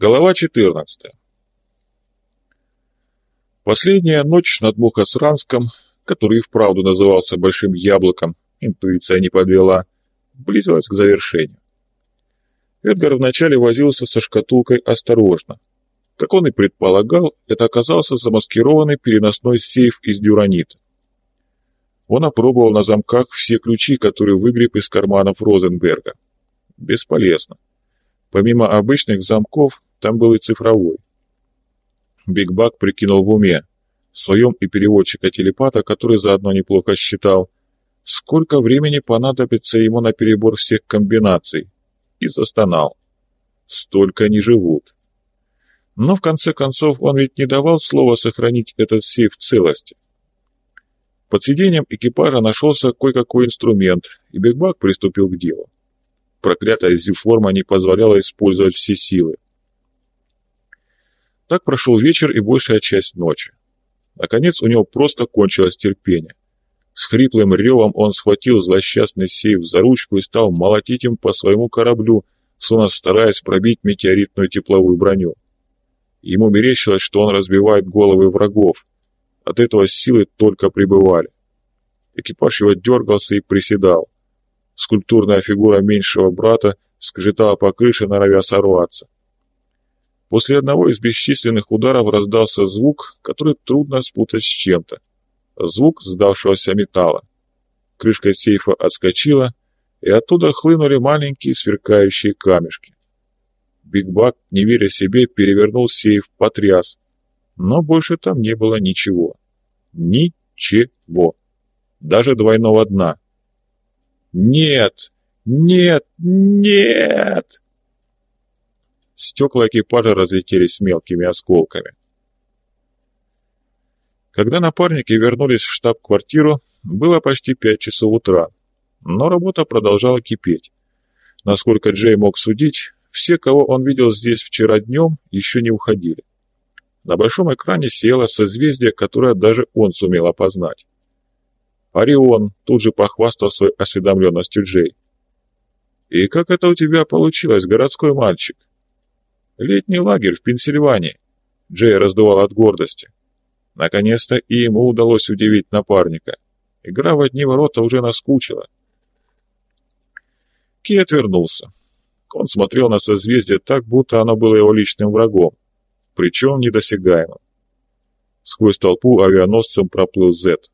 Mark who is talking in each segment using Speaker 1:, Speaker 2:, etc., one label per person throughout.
Speaker 1: Голова 14. Последняя ночь над Мухосранском, который и вправду назывался Большим Яблоком, интуиция не подвела, близилась к завершению. Эдгар вначале возился со шкатулкой осторожно. Как он и предполагал, это оказался замаскированный переносной сейф из дюранита. Он опробовал на замках все ключи, которые выгреб из карманов Розенберга. Бесполезно. Помимо обычных замков, там был и цифровой. Биг Бак прикинул в уме, своем и переводчика-телепата, который заодно неплохо считал, сколько времени понадобится ему на перебор всех комбинаций, и застонал. Столько не живут. Но в конце концов он ведь не давал слова сохранить этот сейф в целости. Под сиденьем экипажа нашелся кое-какой инструмент, и Бигбак приступил к делу. Проклятая зюформа не позволяла использовать все силы. Так прошел вечер и большая часть ночи. Наконец у него просто кончилось терпение. С хриплым ревом он схватил злосчастный сейф за ручку и стал молотить им по своему кораблю, словно стараясь пробить метеоритную тепловую броню. Ему мерещилось, что он разбивает головы врагов. От этого силы только прибывали. Экипаж его дергался и приседал. Скульптурная фигура меньшего брата скрежетала по крыше, норовя сорваться. После одного из бесчисленных ударов раздался звук, который трудно спутать с чем-то. Звук сдавшегося металла. Крышка сейфа отскочила, и оттуда хлынули маленькие сверкающие камешки. Биг Бак, не веря себе, перевернул сейф, потряс. Но больше там не было ничего. Ничего. Даже двойного дна. «Нет! Нет! Нет!» Стекла экипажа разлетелись мелкими осколками. Когда напарники вернулись в штаб-квартиру, было почти пять часов утра, но работа продолжала кипеть. Насколько Джей мог судить, все, кого он видел здесь вчера днем, еще не уходили. На большом экране село созвездие, которое даже он сумел опознать. «Орион», — тут же похвастал своей осведомленностью Джей. «И как это у тебя получилось, городской мальчик?» Летний лагерь в Пенсильвании. Джей раздувал от гордости. Наконец-то и ему удалось удивить напарника. Игра в одни ворота уже наскучила. Ки отвернулся. Он смотрел на созвездие так, будто оно было его личным врагом, причем недосягаемым. Сквозь толпу авианосцем проплыл Зет.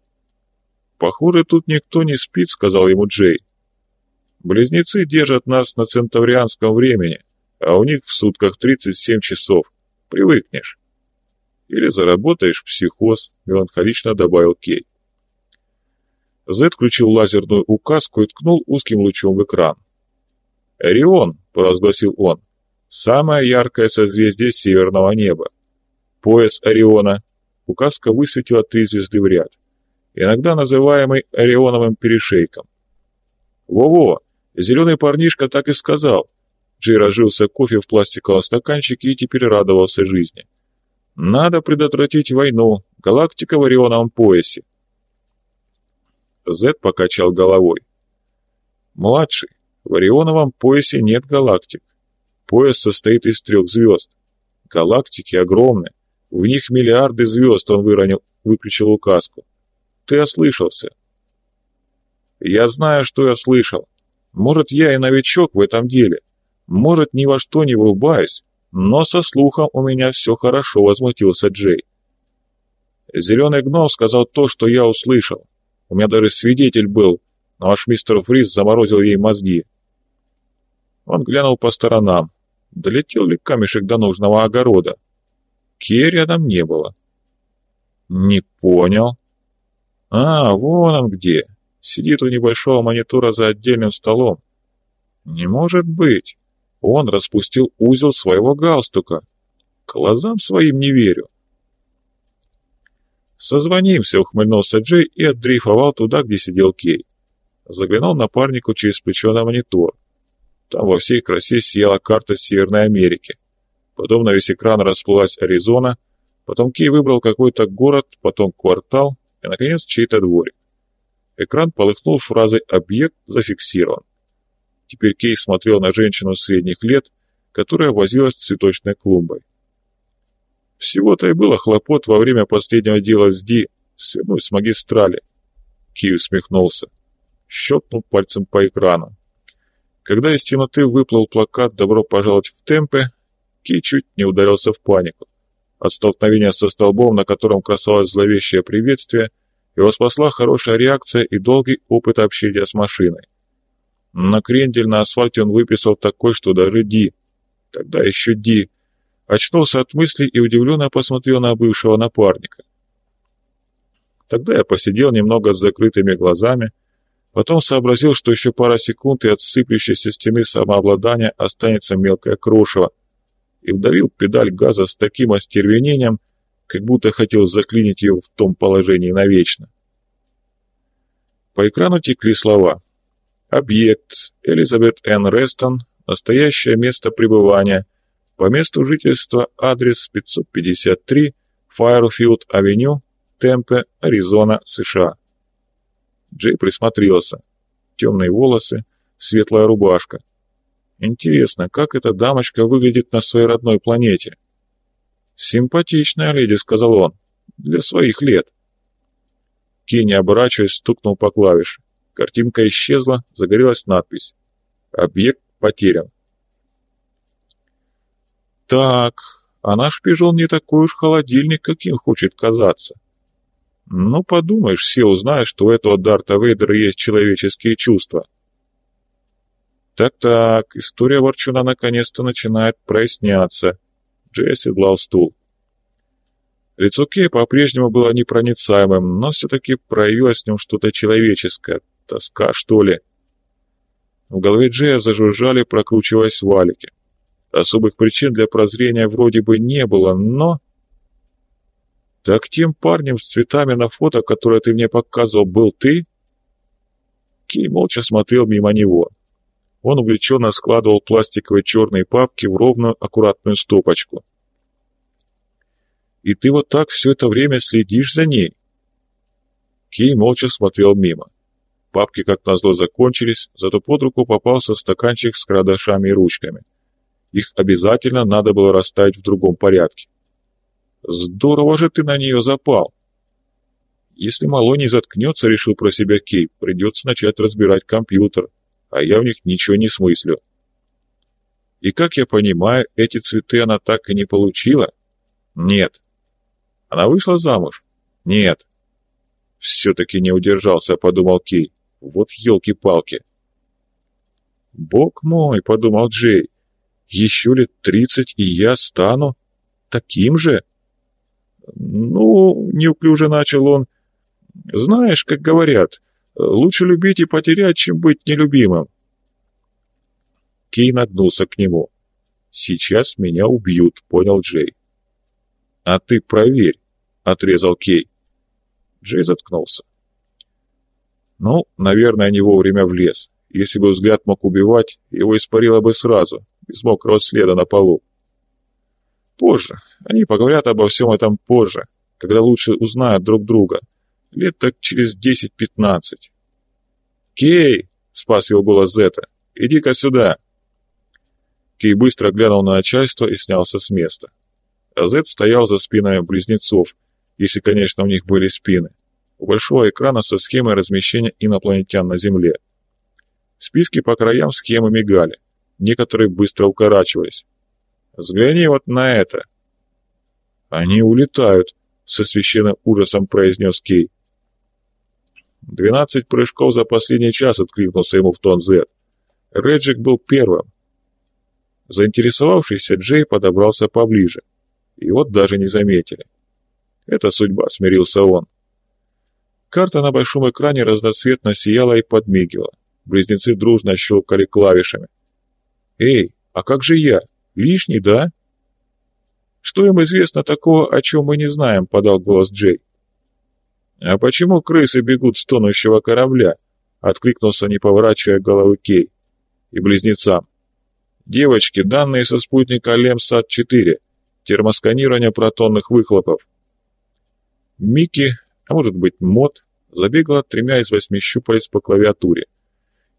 Speaker 1: «Похоже, тут никто не спит», — сказал ему Джей. «Близнецы держат нас на центаврианском времени, а у них в сутках 37 часов. Привыкнешь. Или заработаешь психоз, меланхолично добавил Кей. Зед включил лазерную указку и ткнул узким лучом в экран. «Орион», — провозгласил он, — «самое яркое созвездие северного неба. Пояс Ориона». Указка высветила три звезды в ряд, иногда называемый Орионовым перешейком. «Во-во, зеленый парнишка так и сказал. Джей разжился кофе в пластиковом стаканчике и теперь радовался жизни. «Надо предотвратить войну. Галактика в Орионовом поясе». Зед покачал головой. «Младший, в Орионовом поясе нет галактик. Пояс состоит из трех звезд. Галактики огромны. В них миллиарды звезд, он выронил, выключил указку. Ты ослышался. Я знаю, что я слышал. Может, я и новичок в этом деле, может, ни во что не врубаюсь, но со слухом у меня все хорошо, возмутился Джей. Зеленый гном сказал то, что я услышал. У меня даже свидетель был, но аж мистер Фриз заморозил ей мозги. Он глянул по сторонам. Долетел ли камешек до нужного огорода? Ке рядом не было. Не понял. А, вон он где. Сидит у небольшого монитора за отдельным столом. Не может быть. Он распустил узел своего галстука. Глазам своим не верю. «Созвонимся», — ухмыльнулся Джей и отдрейфовал туда, где сидел Кей. Заглянул напарнику через плечо на монитор. Там во всей красе сияла карта Северной Америки. Потом на весь экран расплылась Аризона, потом Кей выбрал какой-то город, потом квартал и, наконец, чей-то дворик. Экран полыхнул фразой «Объект зафиксирован». Теперь Кей смотрел на женщину средних лет, которая возилась с цветочной клумбой. Всего-то и было хлопот во время последнего дела с Ди свернуть с магистрали. Ки усмехнулся. Щелкнул пальцем по экрану. Когда из темноты выплыл плакат «Добро пожаловать в темпе», Ки чуть не ударился в панику. От столкновения со столбом, на котором красовалось зловещее приветствие, его спасла хорошая реакция и долгий опыт общения с машиной. На крендель на асфальте он выписал такой, что даже Ди, тогда еще Ди, очнулся от мыслей и удивленно посмотрел на бывшего напарника. Тогда я посидел немного с закрытыми глазами, потом сообразил, что еще пара секунд и от сыплющейся стены самообладания останется мелкое крошево, и вдавил педаль газа с таким остервенением, как будто хотел заклинить ее в том положении навечно. По экрану текли слова. Объект Элизабет Н. Рестон, настоящее место пребывания, по месту жительства адрес 553 Файерфилд-авеню, Темпе, Аризона, США. Джей присмотрелся. Темные волосы, светлая рубашка. Интересно, как эта дамочка выглядит на своей родной планете? «Симпатичная леди», — сказал он, — «для своих лет». Кенни, оборачиваясь, стукнул по клавише. Картинка исчезла, загорелась надпись. «Объект потерян». «Так, а наш пижон не такой уж холодильник, каким хочет казаться. Ну, подумаешь, все узнают, что у этого Дарта Вейдера есть человеческие чувства». Так-так, история Ворчуна наконец-то начинает проясняться. Джей оседлал стул. Лицо Кей по-прежнему было непроницаемым, но все-таки проявилось в нем что-то человеческое. Тоска, что ли? В голове Джея зажужжали, прокручиваясь валики. Особых причин для прозрения вроде бы не было, но... «Так тем парнем с цветами на фото, которое ты мне показывал, был ты?» Кей молча смотрел мимо него. Он увлеченно складывал пластиковые черные папки в ровную, аккуратную стопочку. «И ты вот так все это время следишь за ней?» Кей молча смотрел мимо. Папки, как назло, закончились, зато под руку попался стаканчик с карандашами и ручками. Их обязательно надо было расставить в другом порядке. «Здорово же ты на нее запал!» Если Малони заткнется, решил про себя Кей, придется начать разбирать компьютер а я в них ничего не смыслю. И как я понимаю, эти цветы она так и не получила? Нет. Она вышла замуж? Нет. Все-таки не удержался, подумал Кей. Вот елки-палки. Бог мой, подумал Джей, еще лет тридцать, и я стану таким же? Ну, неуклюже начал он. Знаешь, как говорят, Лучше любить и потерять, чем быть нелюбимым. Кей нагнулся к нему. «Сейчас меня убьют», — понял Джей. «А ты проверь», — отрезал Кей. Джей заткнулся. Ну, наверное, не вовремя влез. Если бы взгляд мог убивать, его испарило бы сразу, без мокрого следа на полу. Позже. Они поговорят обо всем этом позже, когда лучше узнают друг друга лет так через десять-пятнадцать. «Кей!» — спас его голос Зета. «Иди-ка сюда!» Кей быстро глянул на начальство и снялся с места. А Зет стоял за спинами близнецов, если, конечно, у них были спины, у большого экрана со схемой размещения инопланетян на Земле. Списки по краям схемы мигали, некоторые быстро укорачивались. «Взгляни вот на это!» «Они улетают», — со священным ужасом произнес Кей. «Двенадцать прыжков за последний час», — откликнулся ему в тон Зет. Реджик был первым. Заинтересовавшийся Джей подобрался поближе. Вот даже не заметили. «Это судьба», — смирился он. Карта на большом экране разноцветно сияла и подмигивала. Близнецы дружно щелкали клавишами. «Эй, а как же я? Лишний, да?» «Что им известно такого, о чем мы не знаем?» — подал голос Джей. «А почему крысы бегут с тонущего корабля?» — откликнулся, не поворачивая головы Кей. «И близнецам. Девочки, данные со спутника Лемсат-4. Термосканирование протонных выхлопов». Микки, а может быть Мот, забегала тремя из восьми щупалец по клавиатуре.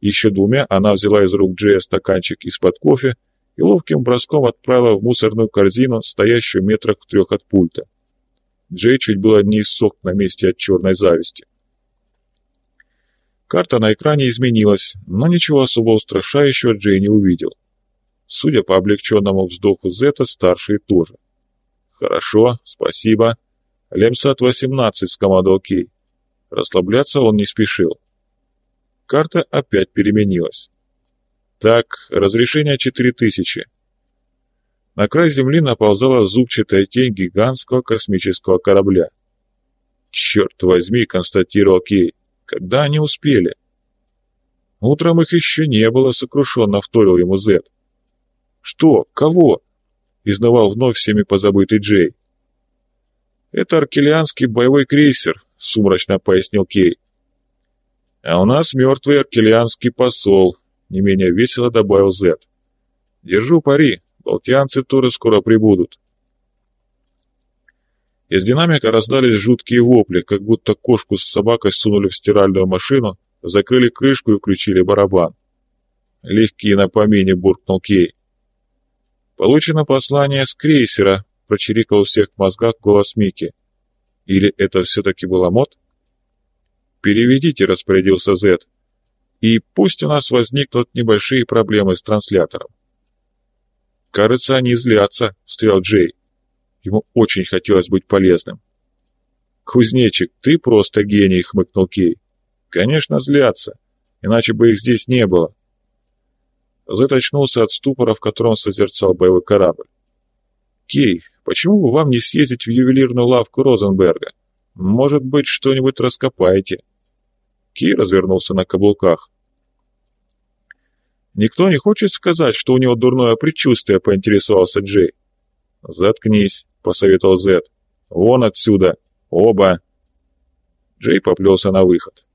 Speaker 1: Еще двумя она взяла из рук Джея стаканчик из-под кофе и ловким броском отправила в мусорную корзину, стоящую метрах в трех от пульта. Джей чуть было не иссох на месте от черной зависти. Карта на экране изменилась, но ничего особо устрашающего Джей не увидел. Судя по облегченному вздоху Зета, старшие тоже. «Хорошо, спасибо. Лемсат-18», — скомандовал Кей. Расслабляться он не спешил. Карта опять переменилась. Так, разрешение 4000. На край земли наползала зубчатая тень гигантского космического корабля. «Черт возьми», — констатировал Кей, — «когда они успели?» «Утром их еще не было», — сокрушенно вторил ему Зет. «Что? Кого?» — изнавал вновь всеми позабытый Джей. «Это аркелианский боевой крейсер», — сумрачно пояснил Кей. «А у нас мертвый аркелианский посол», — не менее весело добавил Зет. «Держу пари, балтианцы тоже скоро прибудут». Из динамика раздались жуткие вопли, как будто кошку с собакой сунули в стиральную машину, закрыли крышку и включили барабан. «Легкие на помине», — буркнул Кей. «Получено послание с крейсера», — прочирикал у всех в мозгах голос Мики. «Или это все-таки была мод?» «Переведите», — распорядился Зет. «И пусть у нас возникнут небольшие проблемы с транслятором». «Кажется, они злятся», — встрял Джей. Ему очень хотелось быть полезным. «Кузнечик, ты просто гений», — хмыкнул Кей. «Конечно, злятся, иначе бы их здесь не было». Зет очнулся от ступора, в котором созерцал боевой корабль. «Кей, почему бы вам не съездить в ювелирную лавку Розенберга? Может быть, что-нибудь раскопаете?» Ки развернулся на каблуках. «Никто не хочет сказать, что у него дурное предчувствие», — поинтересовался Джей. «Заткнись», — посоветовал Зед. «Вон отсюда! Оба!» Джей поплелся на выход.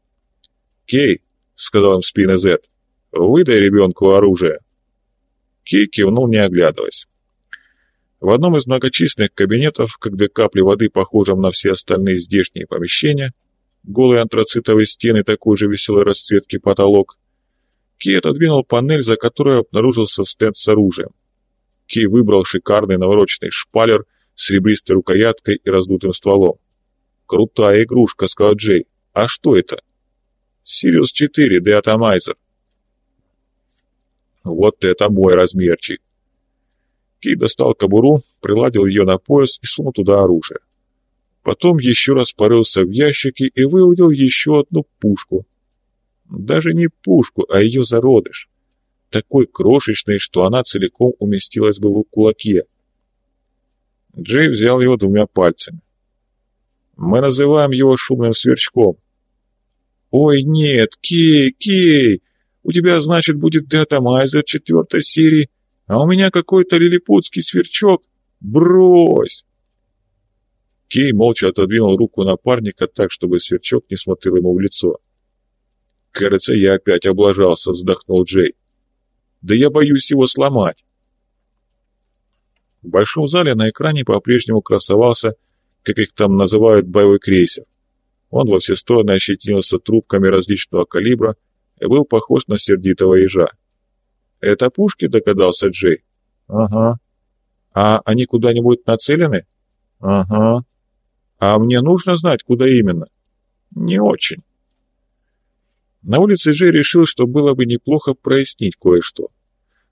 Speaker 1: «Кей», — сказал им в спину Зед, — «выдай ребенку оружие». Кей кивнул, не оглядываясь. В одном из многочисленных кабинетов, две капли воды, похожем на все остальные здешние помещения, голые антрацитовые стены такой же веселой расцветки потолок. Кей отодвинул панель, за которой обнаружился стенд с оружием. Кей выбрал шикарный навороченный шпалер с ребристой рукояткой и раздутым стволом. «Крутая игрушка», — сказал Джей. «А что это?» «Сириус-4, Деатомайзер». «Вот это мой размерчик!» Кей достал кобуру, приладил ее на пояс и сунул туда оружие. Потом еще раз порылся в ящике и выудил еще одну пушку. Даже не пушку, а ее зародыш. Такой крошечный, что она целиком уместилась бы в кулаке. Джей взял его двумя пальцами. «Мы называем его шумным сверчком». «Ой, нет, Кей, Кей, у тебя, значит, будет датамайзер четвертой серии, а у меня какой-то лилипутский сверчок. Брось!» Кей молча отодвинул руку напарника так, чтобы сверчок не смотрел ему в лицо. «Кажется, я опять облажался», — вздохнул Джей. «Да я боюсь его сломать». В большом зале на экране по-прежнему красовался, как их там называют, боевой крейсер. Он во все стороны ощетинился трубками различного калибра и был похож на сердитого ежа. «Это пушки?» — догадался Джей. «Ага». «А они куда-нибудь нацелены?» «Ага». А мне нужно знать, куда именно? Не очень. На улице Джей решил, что было бы неплохо прояснить кое-что.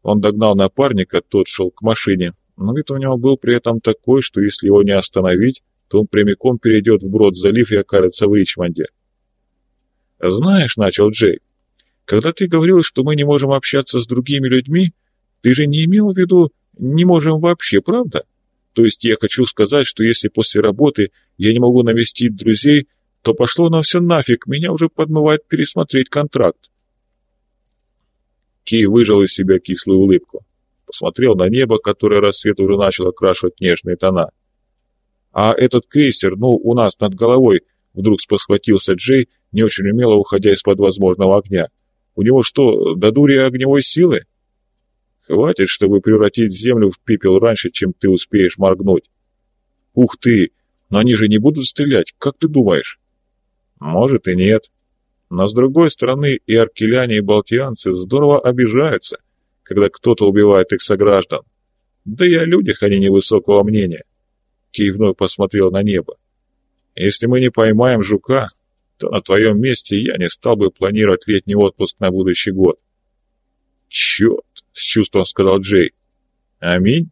Speaker 1: Он догнал напарника, тот шел к машине, но вид у него был при этом такой, что если его не остановить, то он прямиком перейдет в Брод-залив и окажется в Ричмонде. «Знаешь», — начал Джей, — «когда ты говорил, что мы не можем общаться с другими людьми, ты же не имел в виду «не можем вообще», правда?» То есть я хочу сказать, что если после работы я не могу навестить друзей, то пошло на все нафиг, меня уже подмывает пересмотреть контракт. Кей выжал из себя кислую улыбку. Посмотрел на небо, которое рассвет уже начал окрашивать нежные тона. «А этот крейсер, ну, у нас над головой», — вдруг спосхватился Джей, не очень умело уходя из-под возможного огня. «У него что, до дури огневой силы?» Хватит, чтобы превратить землю в пепел раньше, чем ты успеешь моргнуть. Ух ты! Но они же не будут стрелять, как ты думаешь? Может и нет. Но с другой стороны, и аркеляне, и балтианцы здорово обижаются, когда кто-то убивает их сограждан. Да и о людях они невысокого мнения. Кей вновь посмотрел на небо. Если мы не поймаем жука, то на твоем месте я не стал бы планировать летний отпуск на будущий год. Черт, с чувством сказал Джей. Аминь.